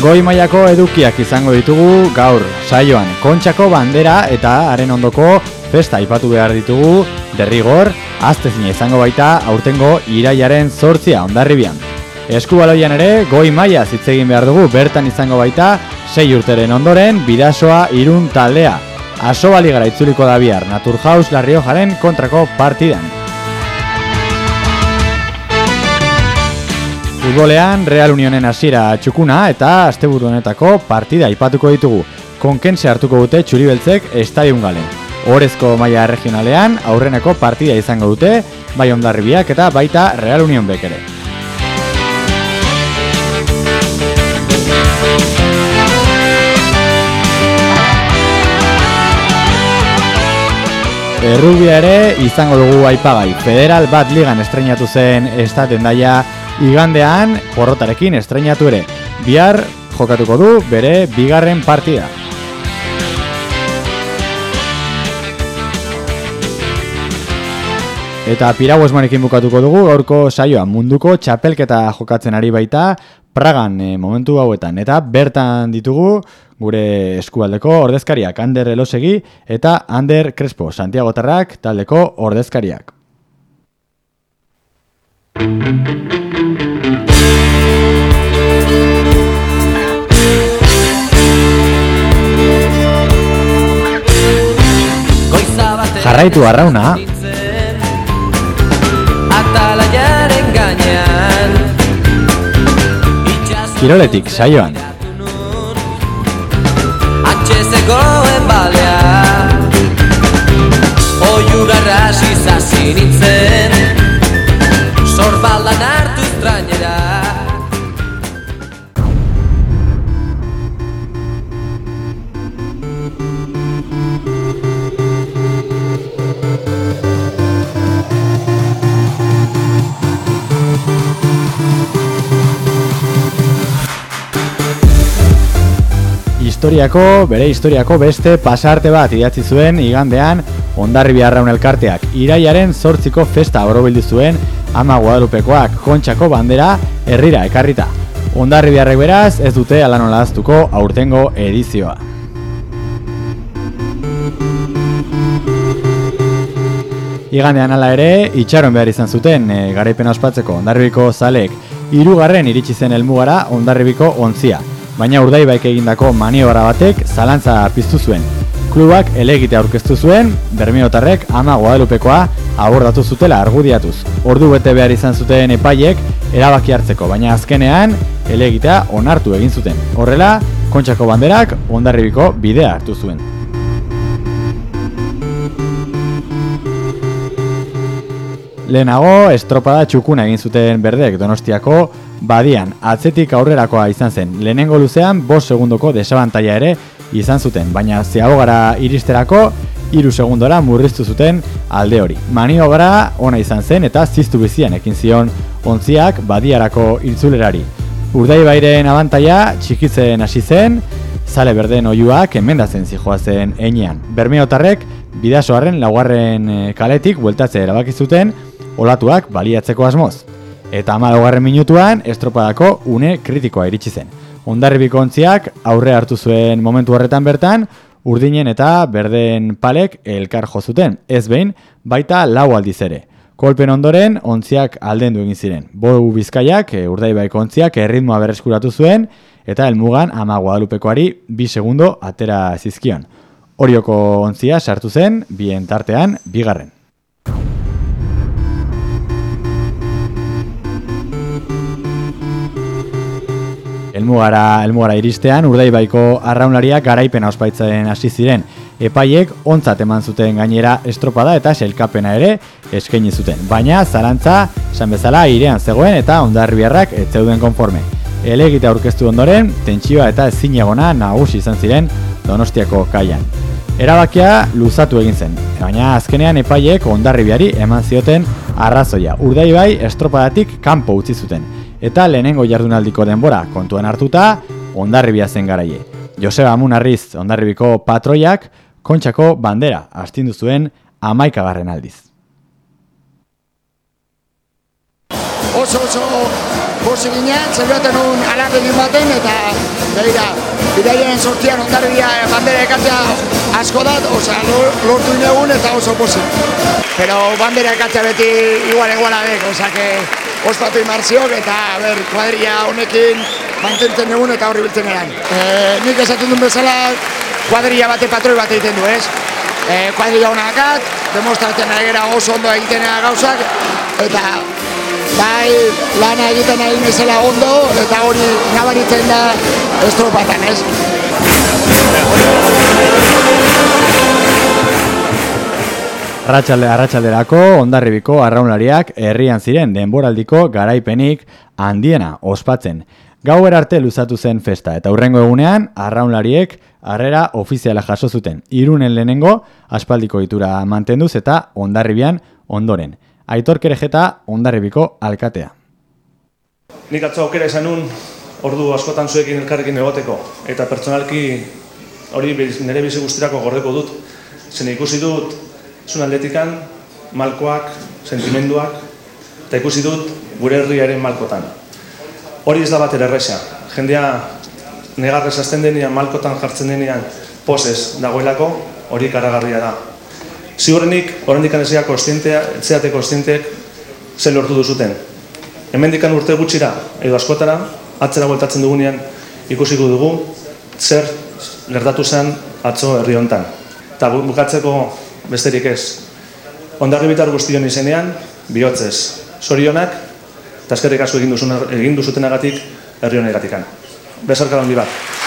Goi mailako edukiak izango ditugu gaur saioan kontxako bandera eta haren ondoko festa aipatu behar ditugu derrigor, aztezina izango baita aurtengo iraiaren zortzia ondarribian. Eskubaloian ere goi maila zitzegin behar dugu bertan izango baita sei urteren ondoren bidasoa irun taldea. Aso baligara itzuliko da bihar Naturhaus Larriojaren kontrako partidan. Futbolean Real Unionen hasiera txukuna eta asteburu honetako partida aipatuko ditugu. Konkense hartuko dute Txuribeltzek estadion galen. Horezko maila regionalean aurreneko partida izango dute, bai ondarribiak eta baita Real Union bekere. Errubia ere izango dugu aipagai. Federal bat ligan estrenatu zen estaten daia igandean porrotarekin estrenatu ere. Bihar jokatuko du bere bigarren partida. Eta pirau esmanekin bukatuko dugu gaurko saioa munduko txapelketa jokatzen ari baita Pragan e, momentu hauetan. Eta bertan ditugu gure eskualdeko ordezkariak Ander Elosegi eta Ander Crespo Santiago Tarrak taldeko ordezkariak. Jarraitu arrauna. Kiroletik saioan. Atxezegoen balea Oiura rasi zazinitzen. Sorbaldan historiako, bere historiako beste pasarte bat idatzi zuen igandean ondarri arraun elkarteak. Iraiaren zortziko festa orobildu zuen ama guadalupekoak kontxako bandera herrira ekarrita. Ondarri biharrek beraz ez dute alanola aztuko aurtengo edizioa. Igandean ala ere, itxaron behar izan zuten e, garaipen ospatzeko ondarribiko zalek, irugarren iritsi zen helmugara ondarribiko onzia baina urdaibaik egindako maniobra batek zalantza piztu zuen. Klubak elegite aurkeztu zuen, Bermiotarrek ama Guadalupekoa abordatu zutela argudiatuz. Ordu bete behar izan zuten epaiek erabaki hartzeko, baina azkenean elegitea onartu egin zuten. Horrela, kontxako banderak ondarribiko bidea hartu zuen. Lehenago, estropada txukuna egin zuten berdek donostiako badian, atzetik aurrerakoa izan zen, lehenengo luzean, bos segundoko desabantaia ere izan zuten, baina zeago gara iristerako, iru segundora murriztu zuten alde hori. Maniobra ona izan zen eta ziztu bizian ekin zion ontziak badiarako iltzulerari. Urdai bairen abantaia txikitzen hasi zen, zale berden oiuak emendazen zijoazen einean. Bermeotarrek, bidasoaren laugarren eh, kaletik bueltatze erabakizuten, olatuak baliatzeko asmoz eta amadogarren minutuan estropadako une kritikoa iritsi zen. Ondarribiko ontziak aurre hartu zuen momentu horretan bertan, urdinen eta berden palek elkar jozuten, ez behin baita lau aldiz ere. Kolpen ondoren, ontziak aldendu egin ziren. Bogu bizkaiak, e, urdaibaiko ontziak, erritmoa berreskuratu zuen, eta elmugan ama guadalupekoari bi segundo atera zizkion. Orioko ontzia sartu zen, bien tartean, bigarren. Elmugara, elmugara iristean, urdaibaiko arraunlariak garaipena ospaitzen hasi ziren. Epaiek ontzat eman zuten gainera estropada eta selkapena ere eskaini zuten. Baina zarantza, san bezala, irean zegoen eta ondarribiarrak ez zeuden konforme. Elegite aurkeztu ondoren, tentsioa eta ezinegona nagusi izan ziren donostiako kaian. Erabakia luzatu egin zen, baina azkenean epaiek ondarribiari eman zioten arrazoia. Urdaibai estropadatik kanpo utzi zuten eta lehenengo jardunaldiko denbora kontuan hartuta ondarribia zen garaie. Joseba Amunarriz ondarribiko patroiak kontxako bandera astindu zuen amaikagarren aldiz. oso oso posi ginen, zerbaten un alardekin baten, eta behira, bidaiaren sortian ondarbia bandera ekatzea asko dat, osea, lortu inegun eta oso posi. Pero bandera ekatzea beti igual iguala dek, osea, que ospatu imarziok eta ber, kuadria honekin mantentzen egun eta horri biltzen eran. E, nik esaten duen bezala, kuadria bate patroi bat egiten du, ez? E, kuadria honakat, demostratzen ari oso ondo egiten gauzak, eta bai lana egiten ari nezela ondo eta hori nabaritzen da estropatan, ez? Arratxalde, arratxalderako, ondarribiko arraunlariak herrian ziren denboraldiko garaipenik handiena ospatzen. Gau arte luzatu zen festa eta hurrengo egunean arraunlariek harrera ofiziala jaso zuten. Irunen lehenengo aspaldiko itura mantenduz eta ondarribian ondoren. Aitor Kerejeta ondarribiko alkatea. Nik atzo aukera izan nun, ordu askotan zuekin elkarrekin egoteko, eta pertsonalki hori nire bizi guztirako gordeko dut. Zen ikusi dut, zun atletikan, malkoak, sentimenduak, eta ikusi dut gure herriaren malkotan. Hori ez da bat erresa. Jendea negarrez azten denean, malkotan jartzen denean, posez dagoelako, hori karagarria da. Ziurrenik, oraindik anezia kostientea, etzeate kostienteek zen lortu duzuten. Hemendikan urte gutxira, edo askotara, atzera bueltatzen dugunean ikusiko dugu, zer gertatu zen atzo herri hontan. Eta bukatzeko besterik ez. Ondarri bitar guztion izenean, bihotzez, sorionak, eta eskerrik asko egin, egin duzutenagatik herri honegatikan. Besarka handi bat.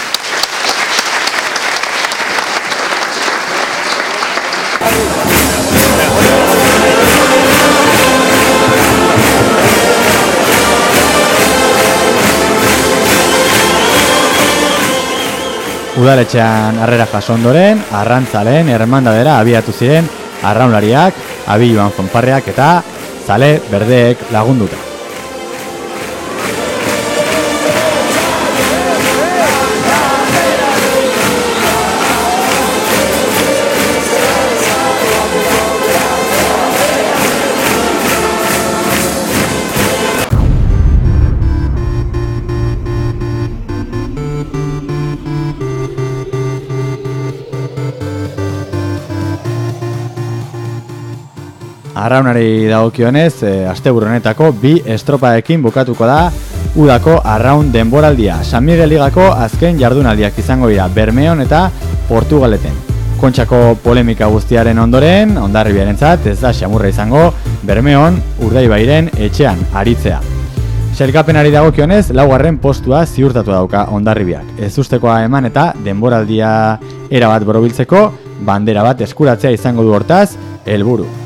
Udaletxean harrera jasondoren, arrantzalen ermandadera abiatu ziren arraunlariak, abi joan zonparreak eta zale berdeek lagunduta. Arraunari dagokionez, e, asteburu honetako bi estropaekin bukatuko da udako arraun denboraldia. San Miguel Ligako azken jardunaldiak izango dira Bermeon eta Portugaleten. Kontxako polemika guztiaren ondoren, ondarribiaren zat, ez da xamurra izango, Bermeon urdaibairen etxean aritzea. Selkapenari dagokionez, laugarren postua ziurtatu dauka ondarribiak. Ez ustekoa eman eta denboraldia erabat borobiltzeko, bandera bat eskuratzea izango du hortaz, helburu.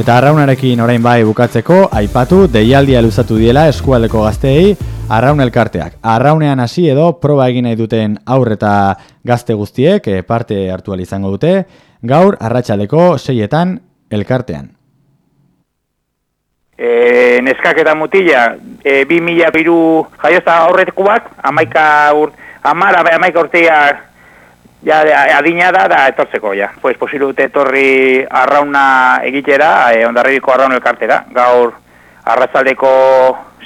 Eta arraunarekin orain bai bukatzeko, aipatu deialdia luzatu diela eskualdeko gazteei arraun elkarteak. Arraunean hasi edo proba egin nahi duten aur eta gazte guztiek e, parte hartu izango dute, gaur arratsaldeko seietan elkartean. E, neskak eta mutila, e, bi mila biru jaiozta bat, amaika, ur, amara, amaika urtea Ja, adina da, da, etortzeko, ja. Pues, posilu dute etorri arrauna egitera, eh, ondarribiko arraun elkartera. Gaur, arrazaldeko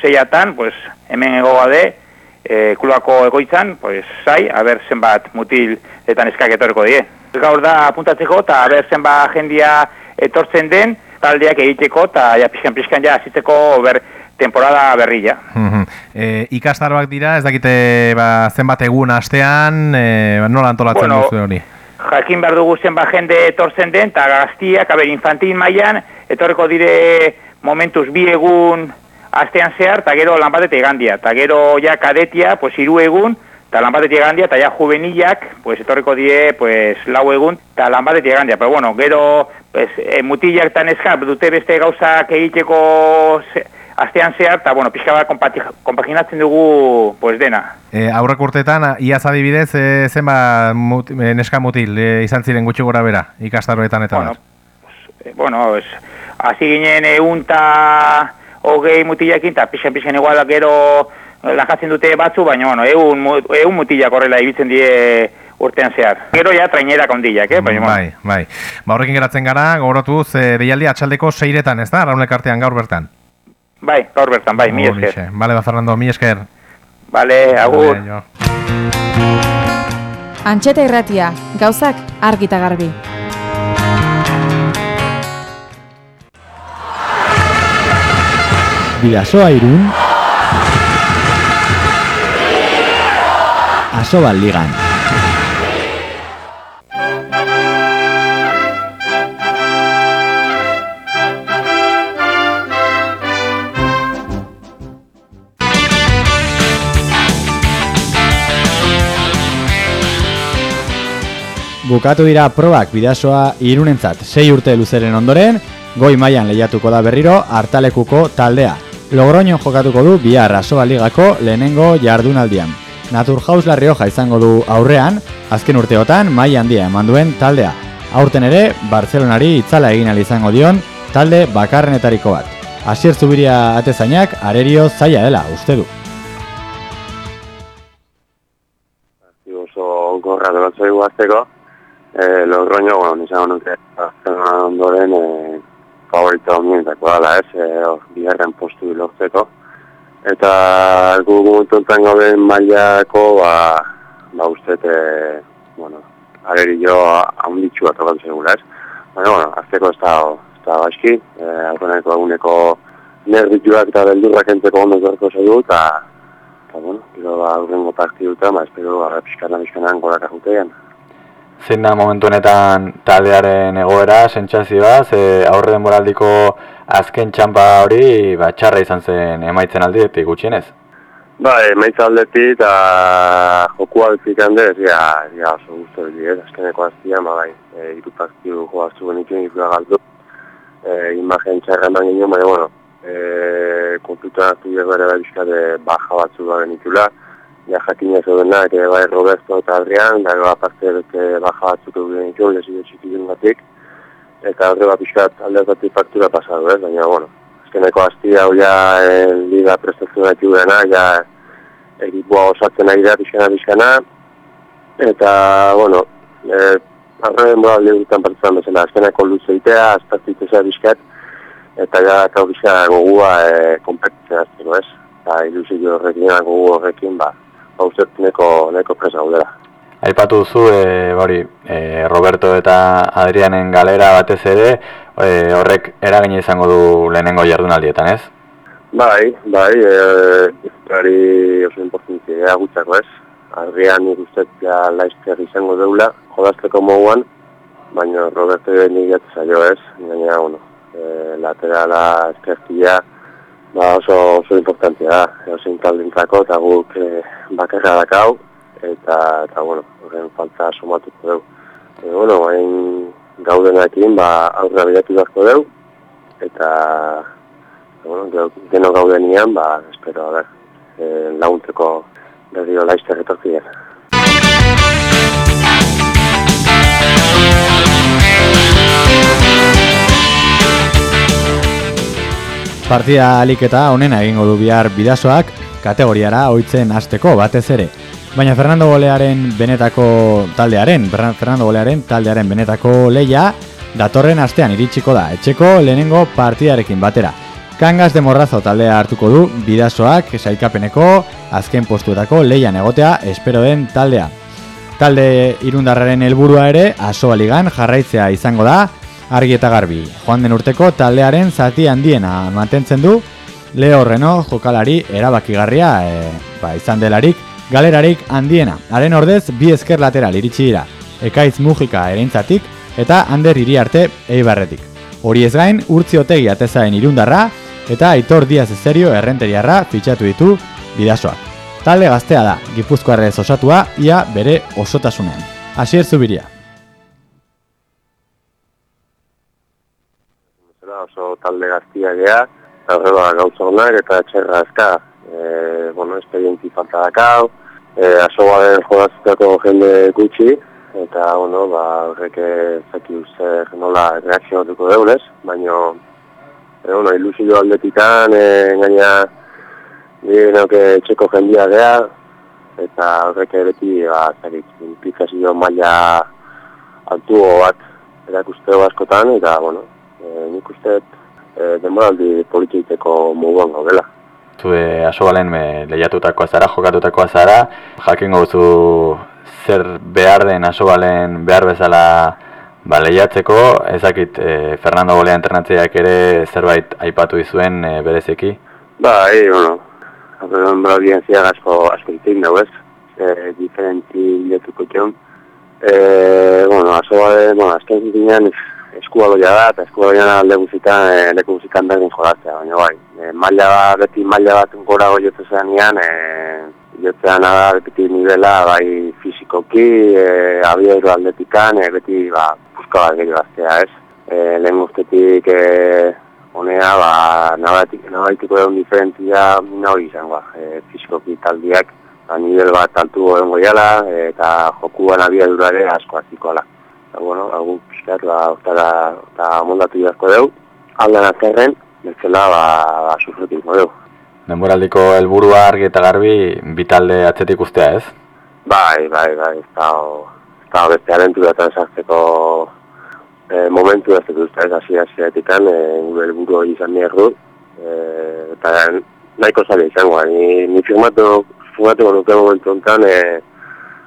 seiatan, pues, hemen egoa de, eh, kulako egoitzan, pues, zai, haber zenbat mutil eta neskak etorreko die. Gaur da, apuntatzeko, eta haber zenbat jendia etortzen den, taldeak egiteko, eta ja, pixkan-pixkan ja, azitzeko, ber, temporada berrilla. e, ikastaroak dira, ez dakite ba, zenbat egun astean, e, nola antolatzen bueno, duzu hori? Jakin behar dugu zenbat jende etortzen den, eta gaztiak, aber, infantil mailan etorreko dire momentuz bi egun astean zehar, eta gero lanbatetik gandia, eta gero ja kadetia, pues, iru egun, eta lanbatetik gandia, eta ja juvenilak, pues, etorreko die, pues, lau egun, eta lanbatetik gandia, pero bueno, gero, pues, e, mutilak eta neskap dute beste gauzak egiteko astean zehar, eta, bueno, pixka bat kompaginatzen dugu, pues, dena. E, aurrek urteetan, iaz adibidez, e, zenba mut, e, neska mutil e, izan ziren gutxi gora bera, ikastaroetan eta bueno, Pues, e, bueno, es, hazi ginen egun eta hogei mutilakin, eta pixan-pixan igual gero lajatzen dute batzu, baina, bueno, egun, egun mutilak horrela ibitzen die urtean zehar. Gero ja trainerak ondilak, eh? Baina, Bai, bai. Ba, horrekin geratzen gara, gogorotuz, e, deialdi atxaldeko seiretan, ez da, Raunek artean gaur bertan? Bai, gaur bertan, bai, mi esker. Bale, ba, Fernando, mi esker. Bale, agur. Bale, jo. Antxeta irratia, gauzak argita garbi. Bidasoa irun Asobal ligan Bukatu dira probak bidasoa irunentzat sei urte luzeren ondoren, goi mailan lehiatuko da berriro hartalekuko taldea. Logroño jokatuko du bihar Asoba Ligako lehenengo jardunaldian. Naturhaus La Rioja izango du aurrean, azken urteotan mai handia eman duen taldea. Aurten ere, Barcelonari itzala egin izango dion talde bakarrenetariko bat. Asier Zubiria atezainak arerio zaila dela, uste du. oso gorra dolatzea guazteko. E, Logroño, bueno, nizango nuke azken ondoren e, favorito mientako dala, ez, e, hor, bigarren postu lortzeko. Eta gu momentuntan gauden mailako, ba, ba uste, e, bueno, areri jo haunditxua tokan segura, ez. Baina, bueno, azteko ez da, ez da baixki, e, aurreneko eguneko nervituak eta beldurrak entzeko ondo zorko zaigu, eta, eta, bueno, gero ba, aurrengo partiduta, ba, espero, ba, pixkana pixkanan gorak ajutean. Zein da momentu honetan taldearen egoera, sentsazioa, ze aurre denboraldiko azken txampa hori ba, txarra izan zen emaitzen aldetik gutxienez. Ba, emaitza aldetik eta joku aldetik handez, ja, ja, oso guztu ez, azkeneko aztian, ba, bai, e, iru partidu joaztu genituen ikura galdu, e, imagen txarra eman ginen, baina, bueno, e, kontutan hartu bere da bizkate baja batzu da genitula, ja jakin ez odenak, e, bai Roberto eta Adrian, da gero aparte beste baja batzuk egin genituen, lezio txikizun batik, eta horre bat pixkat aldeatatik faktura pasadu, ez, baina, bueno, azkeneko azti hau ja e, liga prestatzen daitu dena, ja ekipoa osatzen ari da pixkana pixkana, eta, bueno, e, arre denbora alde gutan partitzen bezala, azkeneko luze itea, aztartitezea pixkat, eta ja eta pixka gogua e, kompetitzen azteko, ez, eta ilusio horrekin, gogu horrekin, ba, ba uste neko, neko presa gaudela. Aipatu duzu, e, hori, e, Roberto eta Adrianen galera batez ere, e, horrek eragina izango du lehenengo jardunaldietan, ez? Bai, bai, e, gari oso importantzia gutxako ez. Adrian nik uste ja laizker izango deula, jodazteko moguan, baina Roberto nik zailo ez, gaina, bueno, e, laterala eskertia, ba oso, oso importantzia da, oso taldentzako eta guk e, bakarra dakau, eta, eta bueno, horren falta sumatuko dugu. E, bueno, hain gaudenakin, ba, aurra bilatu beharko dugu, eta, bueno, gero, deno gaudenian, ba, espero, a ber, e, laguntzeko berriro laizter etortzien. Partida aliketa honena egingo du bihar bidasoak kategoriara ohitzen hasteko batez ere. Baina Fernando Golearen benetako taldearen, Fernando Golearen taldearen benetako leia datorren astean iritsiko da, etxeko lehenengo partidarekin batera. Kangas de Morrazo taldea hartuko du bidasoak saikapeneko azken postuetako leian egotea espero den taldea. Talde irundarraren helburua ere asoa ligan jarraitzea izango da, argi eta garbi. Joan den urteko taldearen zati handiena mantentzen du, Leo Reno jokalari erabakigarria e, ba, izan delarik, galerarik handiena. Haren ordez, bi esker lateral iritsi dira, Ekaiz Mujika ereintzatik eta Ander Iriarte Eibarretik. Hori ez gain, urtzi otegi atezaen irundarra eta Aitor Diaz Ezerio errenteriarra fitxatu ditu bidasoak. Talde gaztea da, Gipuzkoarrez osatua, ia bere osotasunean. Asier Zubiria. Talde gaztia gea, eta horrela gauza honak eta txerra azka, e, bueno, esperientzi falta dakau, e, asoa den jodazutako jende gutxi, eta, bueno, ba, horrek zaki zer nola reakzionatuko deunez, baina, e, bueno, ilusio aldetikan, e, gaina, Dienok txeko jendia gea, eta horrek beti, ba, zarik, implikazio maila altu bat erakusteo askotan, eta, bueno, e, nik uste e, denboraldi polititeko moduan gaudela. Zue asobalen me lehiatutakoa zara, jokatutakoa zara, jakin gauzu zer behar den asobalen behar bezala ba, lehiatzeko, ezakit e, Fernando Golea internatzeak ere zerbait aipatu izuen e, berezeki? Ba, e, bueno, bera asko, asko itik dugu ez, e, diferenti letuko. E, bueno, asobalen, bueno, azken zinean, eskubaloia da, eta eskubaloia da alde guzitan, e, leku guzitan berdin jolatzea, baina bai. E, maila bat, beti maila bat gora goiotu zen ean, e, jotzean da, beti nivela, bai fizikoki, e, abiairu aldetikan, e, beti, ba, puska bat gehiago aztea, ez. E, lehen guztetik, e, honea, ba, nabaitiko egon diferentzia hori izango, e, fizikoki taldiak, ba, nivel bat altu egon goiala, eta jokuan abiadurare asko azikoala eta bueno, algun pixkat, ba, ostara, eta mondatu jarko deu, aldan azerren, bezala, ba, ba sufrutik modeu. Denboraldiko helburua argi eta garbi, bitalde atzetik ustea ez? Bai, bai, bai, ez da, ez da, beste alentura eta esartzeko e, momentu ez dut uste ez, hasi hasi etikan, e, gure helburu izan nierru, e, eta nahiko zaila izango, ni, ni firmatu, firmatu nuke momentu enten, e,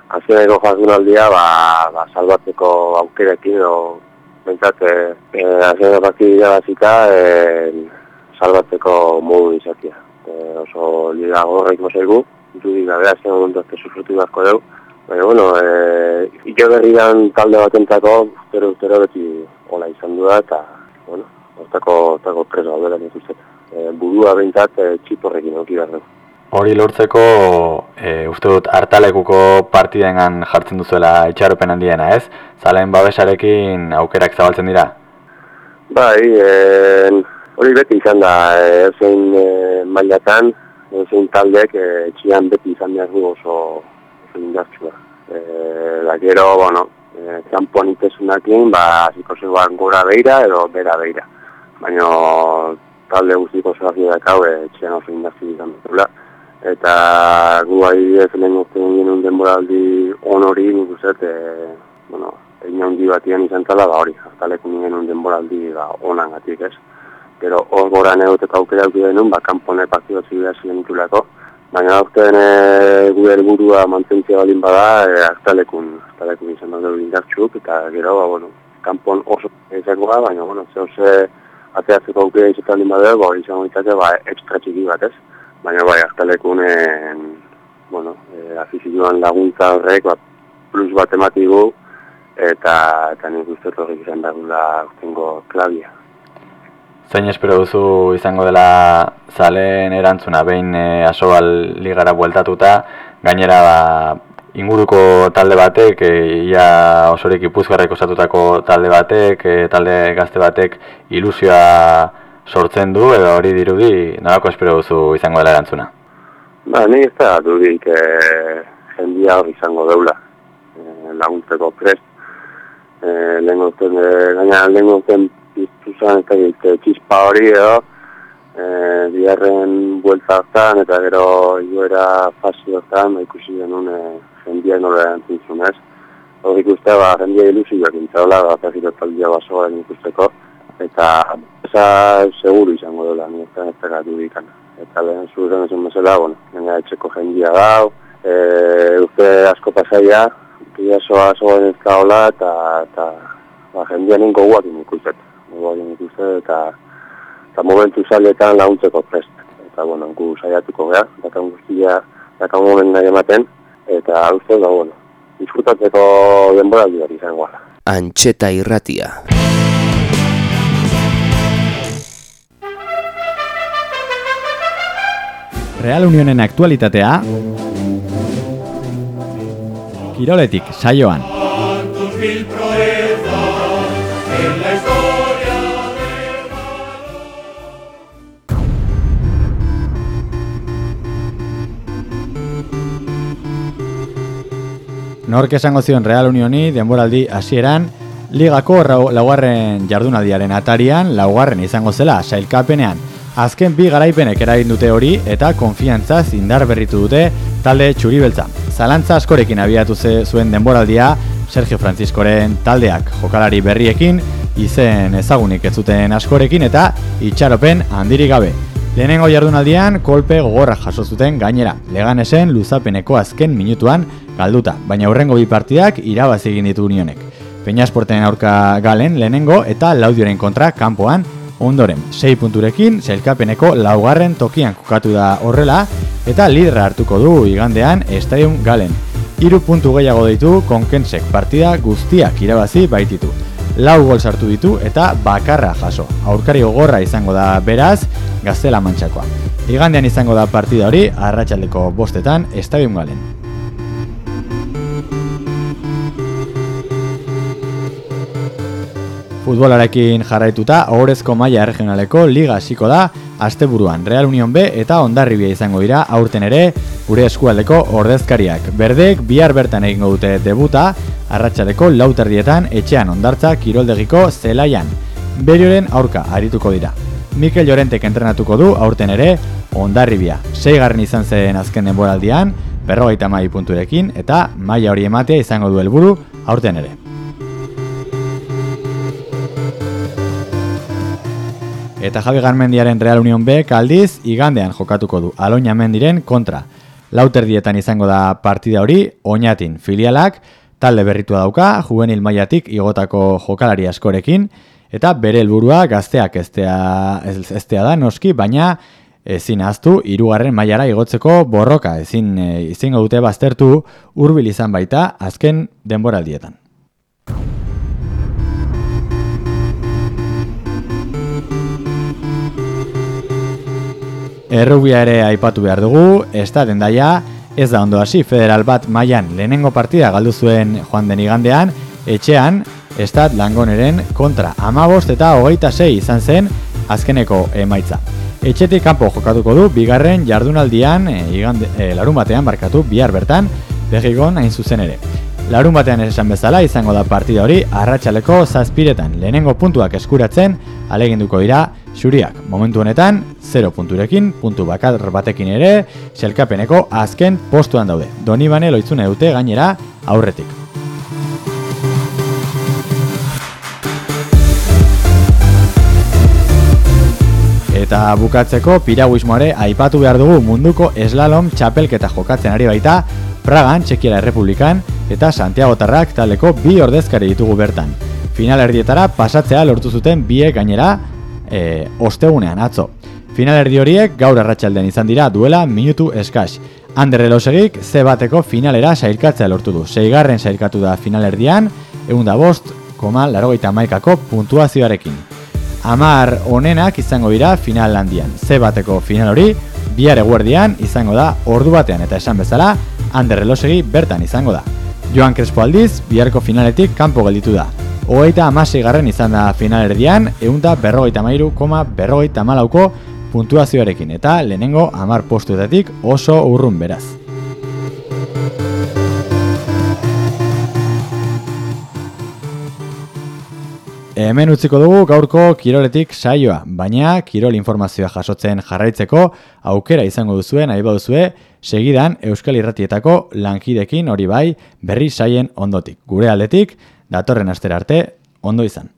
azkeneko jardunaldia ba, ba, salbatzeko aukerekin o bentsat eh e, azkeneko partida bazita e, salbatzeko modu izatea. E, oso liga horreik mozaigu, du diga bera azken momentu azte sufrutu beharko dugu. Baina, bueno, e, ito berrian talde batentako, ustero, ustero beti hola izan du da, eta, bueno, hortako, hortako preso aldera nik uste. E, burua bentsat e, txiporrekin auki behar dugu. Hori lortzeko, e, uste dut, hartalekuko partidengan jartzen duzuela itxaropen handiena, ez? Zalen babesarekin aukerak zabaltzen dira? Bai, e, hori beti izan da, e, zein e, mailatan, zein taldek, e, txian beti izan behar du oso, oso indartsua. E, da gero, bueno, e, kanpoan itesunakin, ba, ziko zegoan gora beira edo bera beira. Baina talde guztiko zehazio dakau, e, txian oso indartsu izan behar eta gu bai ez lehen urte denboraldi on hori nik uste, e, bueno, egin handi batian izan tala, ba hori, hartaleku genuen denboraldi ba, onan gatik ez. Pero hor gora neoteko aukera aukera genuen, ba, kanpone partidua zibidea ziren itulako. Baina urte dene gu helburua mantentzia balin bada, e, hartalekun, hartalekun izan da indartxuk, eta gero, ba, bueno, kanpon oso izango da, baina, bueno, zehose ze ateatzeko aukera izan balin bada, ba, izango izate, ba, ekstra txiki bat ez baina bai, hartalekunen, bueno, e, afizioan laguntza horrek, ba, plus bat ematigu, eta, eta nik uste horrek izan dagula urtengo klabia. Zain espero duzu izango dela zalen erantzuna, behin e, asobal ligara bueltatuta, gainera ba, inguruko talde batek, e, ia osorik ipuzgarreko osatutako talde batek, e, talde gazte batek ilusioa sortzen du edo hori dirudi nolako espero duzu izango dela erantzuna? Ba, ni ez da dudik e, jendia hori izango deula e, laguntzeko prest. E, lehen gozten, e, gaina lehen gozten piztuzan eta gilte txispa hori edo e, biharren buelta hartan eta gero iguera fasi hartan ikusi denun e, jendia nola erantzun ez hori ikuste ba, jendia ilusioak intzaola bat egiten taldia basoaren ikusteko. Eta esa seguru izango dela, ni ez da dikan. Eta lehen zuzen esan bezala, bueno, nena etxeko jendia dau, e, uste asko pasaia, pila soa soa ez da hola, eta, eta ba, jendia ninko guak ikuset. Guak ikuset, eta, eta momentu zaletan launtzeko prest. Eta, bueno, gu saiatuko gara, eta guztia, eta momen nahi ematen, eta uste, da, bueno, disfrutatzeko denbora izango gara. Antxeta irratia. Real Unionen aktualitatea Kiroletik saioan Nork esango zion Real Unioni denboraldi hasieran Ligako laugarren jardunaldiaren atarian laugarren izango zela sailkapenean. Azken bi garaipenek eragin dute hori eta konfiantzaz indar berritu dute talde txuribeltza. Zalantza askorekin abiatu ze zuen denboraldia Sergio Franciscoren taldeak jokalari berriekin, izen ezagunik ez zuten askorekin eta itxaropen handirik gabe. Lehenengo jardunaldian kolpe gogorra jaso zuten gainera, leganesen luzapeneko azken minutuan galduta, baina hurrengo bi partidak irabazi egin ditu unionek. Peñasporten aurka galen lehenengo eta laudioren kontra kanpoan ondoren. 6 punturekin, sailkapeneko laugarren tokian kokatu da horrela eta lidera hartuko du igandean Stadium Galen. Hiru puntu gehiago ditu konkensek partida guztiak irabazi baititu. Lau gol sartu ditu eta bakarra jaso. Aurkari gogorra izango da beraz gaztela mantxakoa. Igandean izango da partida hori arratsaldeko bostetan Stadium Galen. Futbolarekin jarraituta, ohorezko maila regionaleko liga hasiko da, asteburuan Real Union B eta Ondarribia izango dira aurten ere gure eskualdeko ordezkariak. Berdek bihar bertan egingo dute debuta, arratsaleko lauterdietan etxean ondartza kiroldegiko zelaian. Berioren aurka arituko dira. Mikel Llorentek entrenatuko du aurten ere Ondarribia. Seigarren izan zen azken denboraldian, berrogeita mai punturekin eta maila hori ematea izango du helburu aurten ere. Eta Javi Garmendiaren Real Union B aldiz igandean jokatuko du Aloña Mendiren kontra. Lauterdietan izango da partida hori, oinatin filialak, talde berritua dauka, juvenil mailatik igotako jokalari askorekin, eta bere helburua gazteak estea, ez- estea da noski, baina ezin aztu hirugarren mailara igotzeko borroka, ezin e, izingo dute baztertu hurbil izan baita azken denboraldietan. Errubia ere aipatu behar dugu, estaten daia, ez da ondo hasi federal bat mailan lehenengo partida galdu zuen joan den igandean, etxean, estat langoneren kontra amabost eta hogeita sei izan zen azkeneko emaitza. Etxetik kanpo jokatuko du, bigarren jardunaldian, e, igande, e, larun batean barkatu, bihar bertan, begigon hain zuzen ere. Larun batean esan bezala izango da partida hori arratsaleko zazpiretan lehenengo puntuak eskuratzen aleginduko dira xuriak. Momentu honetan 0 punturekin, puntu bakar batekin ere, selkapeneko azken postuan daude. Donibane loitzune dute gainera aurretik. Eta bukatzeko piraguismoare aipatu behar dugu munduko eslalom txapelketa jokatzen ari baita Pragan, Txekiera Errepublikan eta Santiago Tarrak taleko bi ordezkari ditugu bertan. Final erdietara pasatzea lortu zuten biek gainera e, ostegunean atzo. Final erdi horiek gaur arratsaldean izan dira duela minutu eskas. Ander Elosegik ze finalera sailkatzea lortu du. Seigarren sailkatu da final erdian, egun da bost, koma, larogeita maikako puntuazioarekin. Amar onenak izango dira final handian. Ze final hori, bihar eguerdian izango da ordu batean eta esan bezala, Ander Elosegi bertan izango da. Joan Crespo aldiz, biharko finaletik kanpo gelditu da. Hogeita amasei izan da final erdian, egunta berrogeita mairu, koma berrogeita malauko puntuazioarekin, eta lehenengo amar postuetatik oso urrun beraz. Hemen utziko dugu gaurko kiroletik saioa, baina kirol informazioa jasotzen jarraitzeko aukera izango duzuen nahi baduzue segidan Euskal Irratietako lankidekin hori bai berri saien ondotik. Gure aldetik, datorren astera arte, ondo izan.